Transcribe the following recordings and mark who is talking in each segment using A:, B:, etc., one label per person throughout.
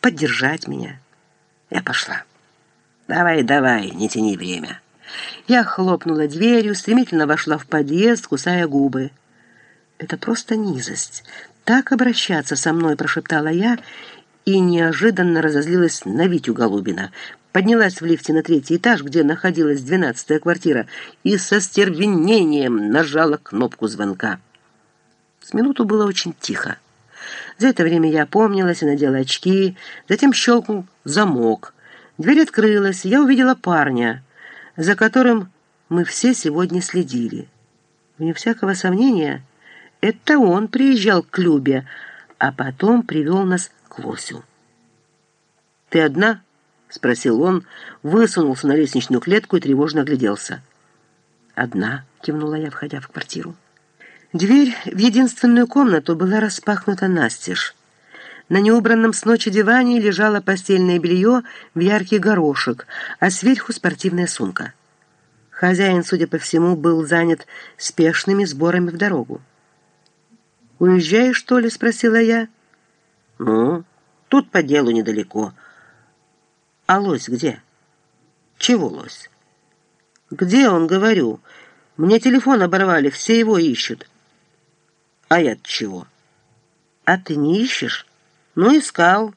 A: поддержать меня. Я пошла. «Давай, давай, не тяни время». Я хлопнула дверью, стремительно вошла в подъезд, кусая губы. «Это просто низость. Так обращаться со мной», — прошептала я, и неожиданно разозлилась на Витю Голубина. Поднялась в лифте на третий этаж, где находилась двенадцатая квартира, и со стервенением нажала кнопку звонка. С минуту было очень тихо. За это время я опомнилась и надела очки, затем щелкнул замок. Дверь открылась, я увидела парня, за которым мы все сегодня следили. Вне всякого сомнения, это он приезжал к Любе, а потом привел нас к Лосю. «Ты одна?» — спросил он, высунулся на лестничную клетку и тревожно огляделся. «Одна», — кивнула я, входя в квартиру. Дверь в единственную комнату была распахнута настежь. На неубранном с ночи диване лежало постельное белье в яркий горошек, а сверху спортивная сумка. Хозяин, судя по всему, был занят спешными сборами в дорогу. «Уезжаешь, что ли?» — спросила я. «Ну, тут по делу недалеко. А лось где?» «Чего лось?» «Где он, говорю? Мне телефон оборвали, все его ищут». А я чего? А ты не ищешь? Ну, искал.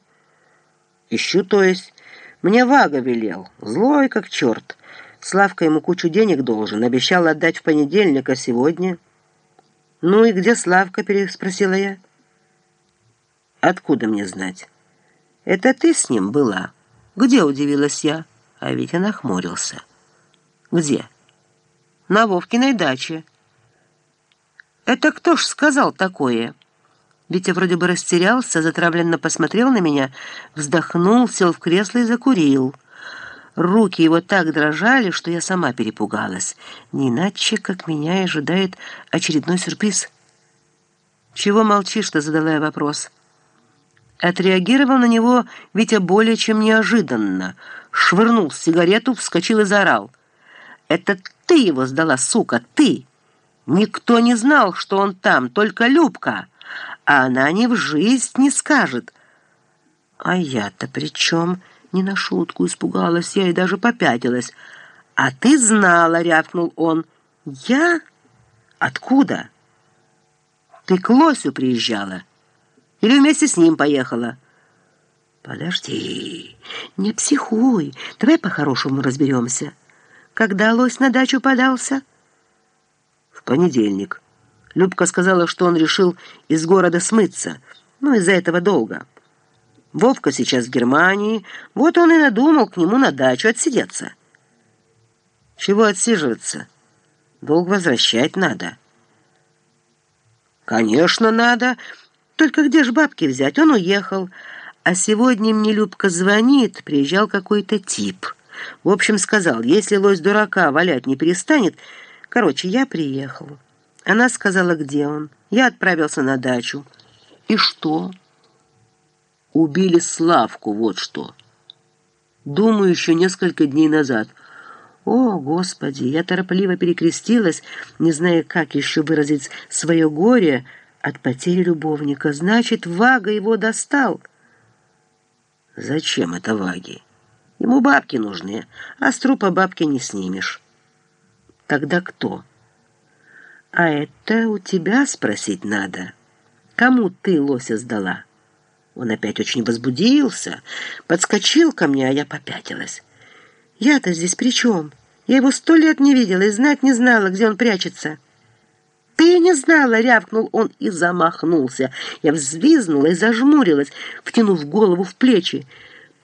A: Ищу, то есть. Мне Вага велел. Злой, как черт. Славка ему кучу денег должен. Обещал отдать в понедельник, а сегодня... «Ну и где Славка?» — переспросила я. «Откуда мне знать?» «Это ты с ним была?» «Где?» — удивилась я. А он нахмурился. «Где?» «На Вовкиной даче». «Это кто ж сказал такое?» Витя вроде бы растерялся, затравленно посмотрел на меня, вздохнул, сел в кресло и закурил. Руки его так дрожали, что я сама перепугалась. Не иначе, как меня ожидает очередной сюрприз. «Чего молчишь-то?» — задала я вопрос. Отреагировал на него Витя более чем неожиданно. Швырнул сигарету, вскочил и заорал. «Это ты его сдала, сука, ты!» Никто не знал, что он там, только Любка, а она ни в жизнь не скажет. А я-то при чем? Не на шутку испугалась я и даже попятилась. А ты знала, рявкнул он. Я? Откуда? Ты к Лосю приезжала? Или вместе с ним поехала? Подожди, не психуй, давай по-хорошему разберемся. Когда Лось на дачу подался? Понедельник. Любка сказала, что он решил из города смыться, но из-за этого долго. Вовка сейчас в Германии, вот он и надумал к нему на дачу отсидеться. Чего отсиживаться? Долг возвращать надо. Конечно, надо. Только где ж бабки взять? Он уехал. А сегодня мне Любка звонит, приезжал какой-то тип. В общем, сказал, если лось дурака валять не перестанет, Короче, я приехал. Она сказала, где он. Я отправился на дачу. И что? Убили Славку, вот что. Думаю, еще несколько дней назад. О, Господи! Я торопливо перекрестилась, не зная, как еще выразить свое горе от потери любовника. Значит, Вага его достал. Зачем это Ваги? Ему бабки нужны, а с трупа бабки не снимешь. Тогда кто? А это у тебя спросить надо. Кому ты лося сдала? Он опять очень возбудился, подскочил ко мне, а я попятилась. Я-то здесь при чем? Я его сто лет не видела и знать не знала, где он прячется. «Ты не знала!» — рявкнул он и замахнулся. Я взвизнула и зажмурилась, втянув голову в плечи.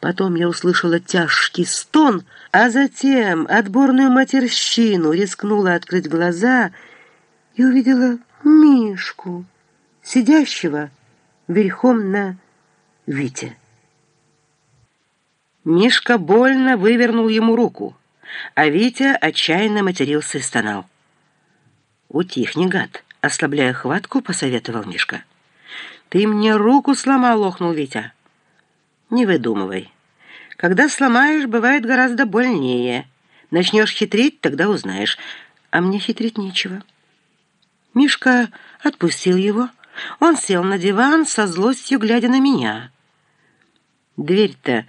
A: Потом я услышала тяжкий стон, а затем отборную матерщину, рискнула открыть глаза и увидела Мишку, сидящего верхом на Вите. Мишка больно вывернул ему руку, а Витя отчаянно матерился и стонал. «Утихни, гад!» — ослабляя хватку, посоветовал Мишка. «Ты мне руку сломал!» — охнул Витя. Не выдумывай. Когда сломаешь, бывает гораздо больнее. Начнешь хитрить, тогда узнаешь. А мне хитрить нечего. Мишка отпустил его. Он сел на диван со злостью, глядя на меня. Дверь-то